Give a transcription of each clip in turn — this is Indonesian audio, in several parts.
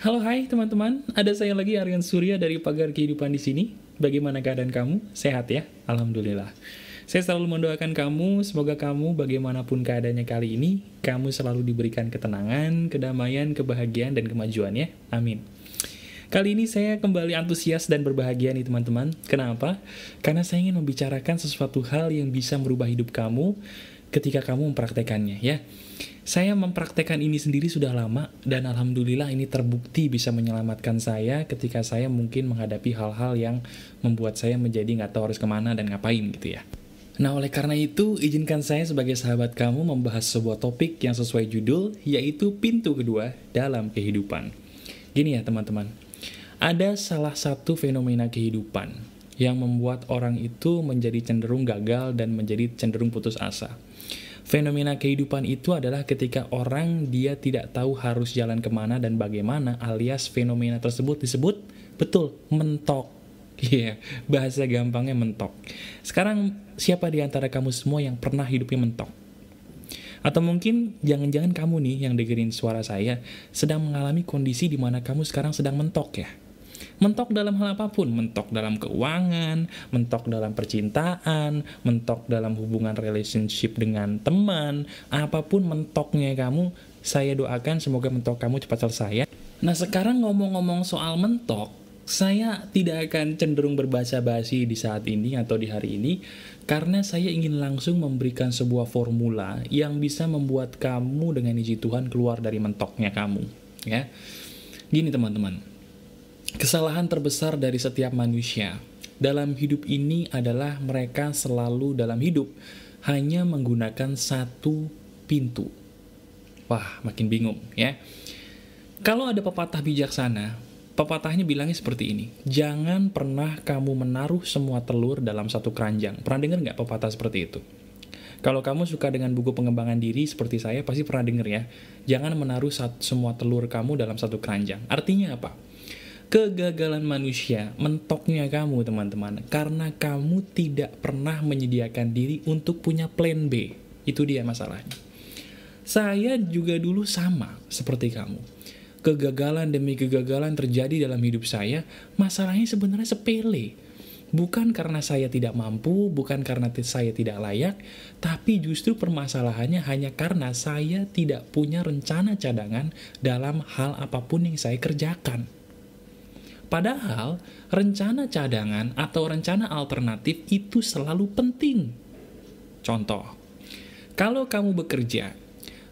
Halo hai teman-teman, ada saya lagi Aryan Surya dari Pagar Kehidupan di sini. Bagaimana keadaan kamu? Sehat ya? Alhamdulillah. Saya selalu mendoakan kamu, semoga kamu bagaimanapun keadaannya kali ini, kamu selalu diberikan ketenangan, kedamaian, kebahagiaan, dan kemajuan ya. Amin. Kali ini saya kembali antusias dan berbahagia nih teman-teman. Kenapa? Karena saya ingin membicarakan sesuatu hal yang bisa merubah hidup kamu ketika kamu mempraktekannya ya. Saya mempraktekkan ini sendiri sudah lama dan alhamdulillah ini terbukti bisa menyelamatkan saya ketika saya mungkin menghadapi hal-hal yang membuat saya menjadi nggak tahu harus ke mana dan ngapain gitu ya. Nah, oleh karena itu, izinkan saya sebagai sahabat kamu membahas sebuah topik yang sesuai judul, yaitu pintu kedua dalam kehidupan. Gini ya, teman-teman. Ada salah satu fenomena kehidupan yang membuat orang itu menjadi cenderung gagal dan menjadi cenderung putus asa. Fenomena kehidupan itu adalah ketika orang dia tidak tahu harus jalan ke mana dan bagaimana, alias fenomena tersebut disebut, betul, mentok Iya, yeah, bahasa gampangnya mentok. Sekarang, siapa di antara kamu semua yang pernah hidupnya mentok? Atau mungkin jangan-jangan kamu nih yang dengerin suara saya sedang mengalami kondisi di mana kamu sekarang sedang mentok ya. Mentok dalam hal apa pun, mentok dalam keuangan, mentok dalam percintaan, mentok dalam hubungan relationship dengan teman, apa pun mentoknya kamu, saya doakan semoga mentok kamu cepat selesai ya. Nah sekarang ngomong-ngomong soal mentok, saya tidak akan cenderung berbahasa basi di saat ini atau di hari ini karena saya ingin langsung memberikan sebuah formula yang bisa membuat kamu dengan izin Tuhan keluar dari mentoknya kamu ya. Gini teman-teman. Kesalahan terbesar dari setiap manusia dalam hidup ini adalah mereka selalu dalam hidup hanya menggunakan satu pintu. Wah, makin bingung ya. Kalau ada pepatah bijaksana, Pepatahnya bilangnya seperti ini, jangan pernah kamu menaruh semua telur dalam satu keranjang. Pernah dengar nggak pepatah seperti itu? Kalau kamu suka dengan buku pengembangan diri seperti saya, pasti pernah dengar ya. Jangan menaruh semua telur kamu dalam satu keranjang. Artinya apa? Kegagalan manusia mentoknya kamu teman-teman karena kamu tidak pernah menyediakan diri untuk punya plan B. Itu dia masalahnya. Saya juga dulu sama seperti kamu kegagalan demi kegagalan terjadi dalam hidup saya, masalahnya sebenarnya sepele. Bukan karena saya tidak mampu, bukan karena saya tidak layak, tapi justru permasalahannya hanya karena saya tidak punya rencana cadangan dalam hal apa pun yang saya kerjakan. Padahal, rencana cadangan atau rencana alternatif itu selalu penting. Contoh, kalau kamu bekerja,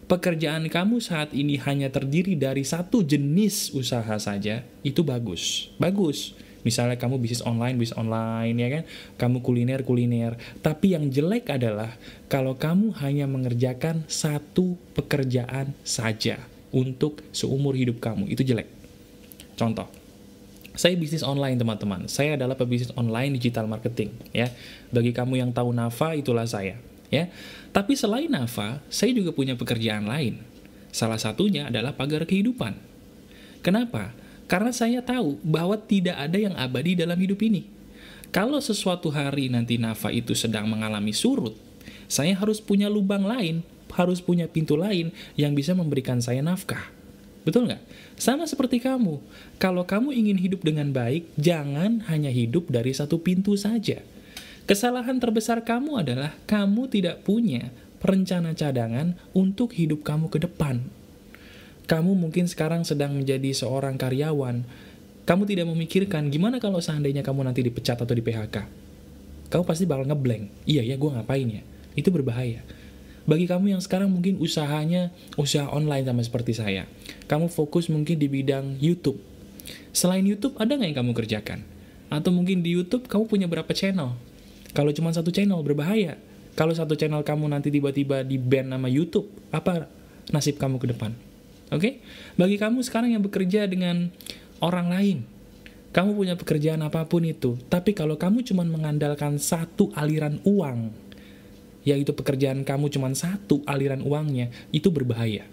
pekerjaan kamu saat ini hanya terdiri dari satu jenis usaha saja, itu bagus. Bagus. Misalnya kamu bisnis online, bisnis online, ya kan? Kamu kuliner, kuliner. Tapi yang jelek adalah kalau kamu hanya mengerjakan satu pekerjaan saja untuk seumur hidup kamu. Itu jelek. Contoh, saya bisnis online teman-teman. Saya adalah pebisnis online digital marketing ya. Bagi kamu yang tahu Nafa itulah saya ya. Tapi selain Nafa, saya juga punya pekerjaan lain. Salah satunya adalah pagar kehidupan. Kenapa? Karena saya tahu bahwa tidak ada yang abadi dalam hidup ini. Kalau sesuatu hari nanti Nafa itu sedang mengalami surut, saya harus punya lubang lain, harus punya pintu lain yang bisa memberikan saya nafkah. Betul nggak? Sama seperti kamu. Kalau kamu ingin hidup dengan baik, jangan hanya hidup dari satu pintu saja Kesalahan terbesar kamu adalah kamu tidak punya rencana cadangan untuk hidup kamu ke depan. Kamu mungkin sekarang sedang menjadi seorang karyawan. Kamu tidak memikirkan gimana kalau seandainya kamu nanti dipecat atau di PHK. Kamu pasti bakal ngeblank. Iya ya, gue ngapain ya? Itu berbahaya. Bagi kamu yang sekarang mungkin usahanya usaha online sama seperti saya. Kamu fokus mungkin di bidang YouTube. Selain YouTube, ada nggak yang kamu kerjakan? Atau mungkin di YouTube kamu punya berapa channel? Kalau cuma satu channel berbahaya. Kalau satu channel kamu nanti tiba-tiba di ban nama YouTube, apa nasib kamu ke depan? Oke? Okay? Bagi kamu sekarang yang bekerja dengan orang lain, kamu punya pekerjaan apa pun itu, tapi kalau kamu cuma mengandalkan satu aliran uang, yaitu pekerjaan kamu cuma satu aliran uangnya, itu berbahaya.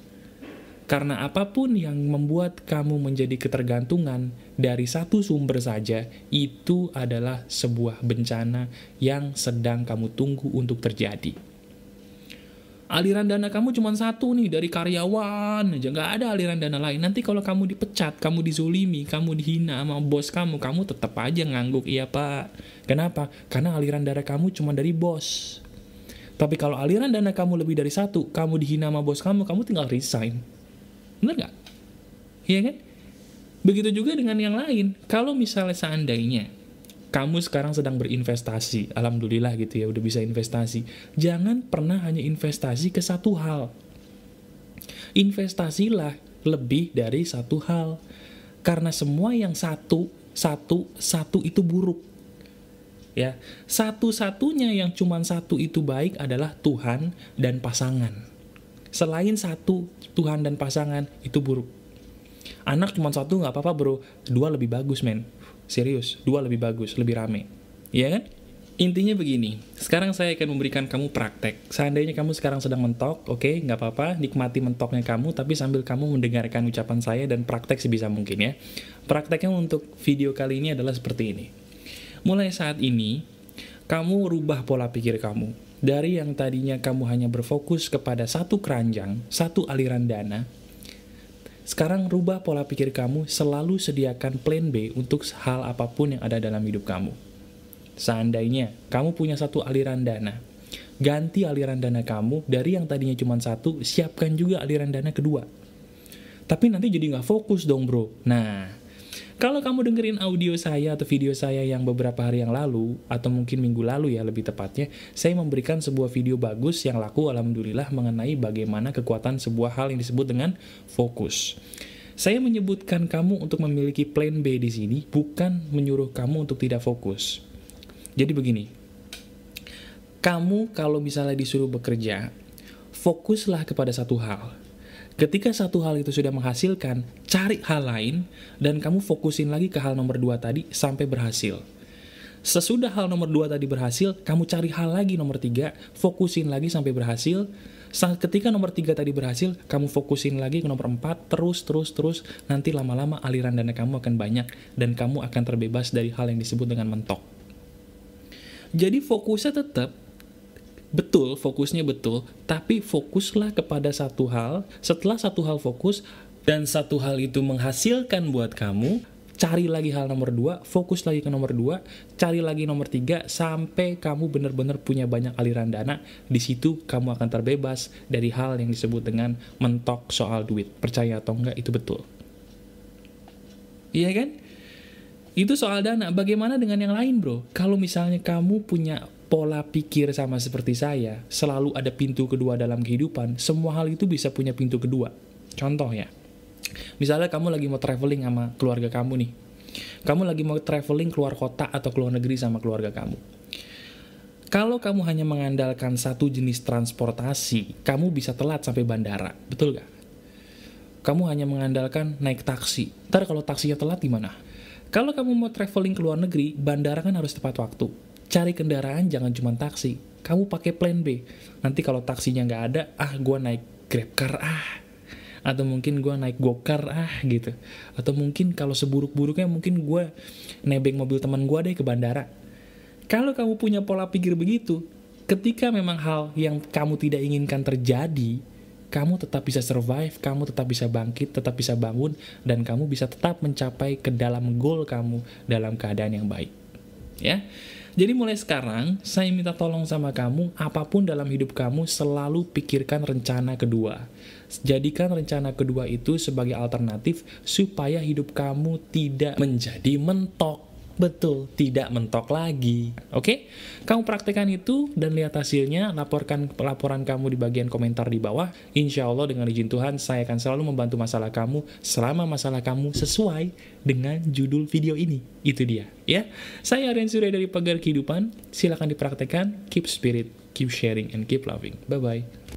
Karena apa pun yang membuat kamu menjadi ketergantungan dari satu sumber saja, itu adalah sebuah bencana yang sedang kamu tunggu untuk terjadi. aliran dana kamu cuma satu nih dari karyawan aja. Nggak ada aliran dana lain. Nanti kalau kamu dipecat kamu dizolimi kamu dihina sama bos kamu kamu tetap aja ngangguk. Iya pak. Kenapa? Karena aliran dana kamu cuma dari bos tapi kalau aliran dana kamu lebih dari satu kamu dihina sama bos kamu kamu tinggal resign bener nggak iya kan begitu juga dengan yang lain kalau misalnya seandainya kamu sekarang sedang berinvestasi, alhamdulillah gitu ya, udah bisa investasi. Jangan pernah hanya investasi ke satu hal. Investasilah lebih dari satu hal. Karena semua yang satu, satu, satu itu buruk. Ya, satu-satunya yang cuma satu itu baik adalah Tuhan dan pasangan. Selain satu, Tuhan dan pasangan itu buruk. Anak cuma satu nggak apa-apa bro, dua lebih bagus men Serius, dua lebih bagus, lebih rame. Iya kan? Intinya begini, sekarang saya akan memberikan kamu praktek. Seandainya kamu sekarang sedang mentok, oke, okay, nggak apa-apa, nikmati mentoknya kamu, tapi sambil kamu mendengarkan ucapan saya dan praktek sebisa mungkin ya. Prakteknya untuk video kali ini adalah seperti ini. Mulai saat ini, kamu rubah pola pikir kamu. Dari yang tadinya kamu hanya berfokus kepada satu keranjang, satu aliran dana, sekarang rubah pola pikir kamu, selalu sediakan plan B untuk hal apa pun yang ada dalam hidup kamu. Seandainya kamu punya satu aliran dana, ganti aliran dana kamu dari yang tadinya cuma satu, siapkan juga aliran dana kedua. Tapi nanti jadi nggak fokus dong bro. Nah, kalau kamu dengerin audio saya atau video saya yang beberapa hari yang lalu, atau mungkin minggu lalu ya lebih tepatnya, saya memberikan sebuah video bagus yang laku Alhamdulillah mengenai bagaimana kekuatan sebuah hal yang disebut dengan fokus. Saya menyebutkan kamu untuk memiliki plan B di sini, bukan menyuruh kamu untuk tidak fokus. Jadi begini, kamu kalau misalnya disuruh bekerja, fokuslah kepada satu hal Ketika satu hal itu sudah menghasilkan, cari hal lain, dan kamu fokusin lagi ke hal nomor dua tadi sampai berhasil. Sesudah hal nomor dua tadi berhasil, kamu cari hal lagi nomor tiga, fokusin lagi sampai berhasil. Ketika nomor tiga tadi berhasil, kamu fokusin lagi ke nomor empat, terus, terus, terus. Nanti lama-lama aliran dana kamu akan banyak, dan kamu akan terbebas dari hal yang disebut dengan mentok. Jadi fokusnya tetap betul, fokusnya betul, tapi fokuslah kepada satu hal. Setelah satu hal fokus, dan satu hal itu menghasilkan buat kamu, cari lagi hal nomor dua, fokus lagi ke nomor dua, cari lagi nomor tiga, sampai kamu benar-benar punya banyak aliran dana, di situ kamu akan terbebas dari hal yang disebut dengan mentok soal duit. Percaya atau enggak, itu betul. Iya kan? Itu soal dana. Bagaimana dengan yang lain bro? Kalau misalnya kamu punya pola pikir sama seperti saya, selalu ada pintu kedua dalam kehidupan, semua hal itu bisa punya pintu kedua. Contoh ya, misalnya kamu lagi mau traveling sama keluarga kamu nih, kamu lagi mau traveling keluar kota atau keluar negeri sama keluarga kamu. Kalau kamu hanya mengandalkan satu jenis transportasi, kamu bisa telat sampai bandara, betul gak? Kamu hanya mengandalkan naik taksi. Ntar kalau taksinya telat gimana? Kalau kamu mau traveling ke luar negeri, bandara kan harus tepat waktu cari kendaraan jangan cuma taksi kamu pakai plan B nanti kalau taksinya nggak ada ah gue naik grab car ah atau mungkin gue naik gokar ah gitu atau mungkin kalau seburuk-buruknya mungkin gue nebeng mobil teman gue deh ke bandara kalau kamu punya pola pikir begitu ketika memang hal yang kamu tidak inginkan terjadi kamu tetap bisa survive, kamu tetap bisa bangkit, tetap bisa bangun, dan kamu bisa tetap mencapai ke dalam goal kamu dalam keadaan yang baik. Ya, jadi mulai sekarang, saya minta tolong sama kamu, apa pun dalam hidup kamu selalu pikirkan rencana kedua. Jadikan rencana kedua itu sebagai alternatif supaya hidup kamu tidak menjadi mentok Betul, tidak mentok lagi. Oke? Kamu praktekkan itu dan lihat hasilnya, laporkan laporan kamu di bagian komentar di bawah. Insya Allah dengan izin Tuhan, saya akan selalu membantu masalah kamu selama masalah kamu sesuai dengan judul video ini. Itu dia, ya. Saya Aryan Surya dari Pagar Kehidupan. Silahkan dipraktekkan. Keep spirit, keep sharing, and keep loving. Bye-bye.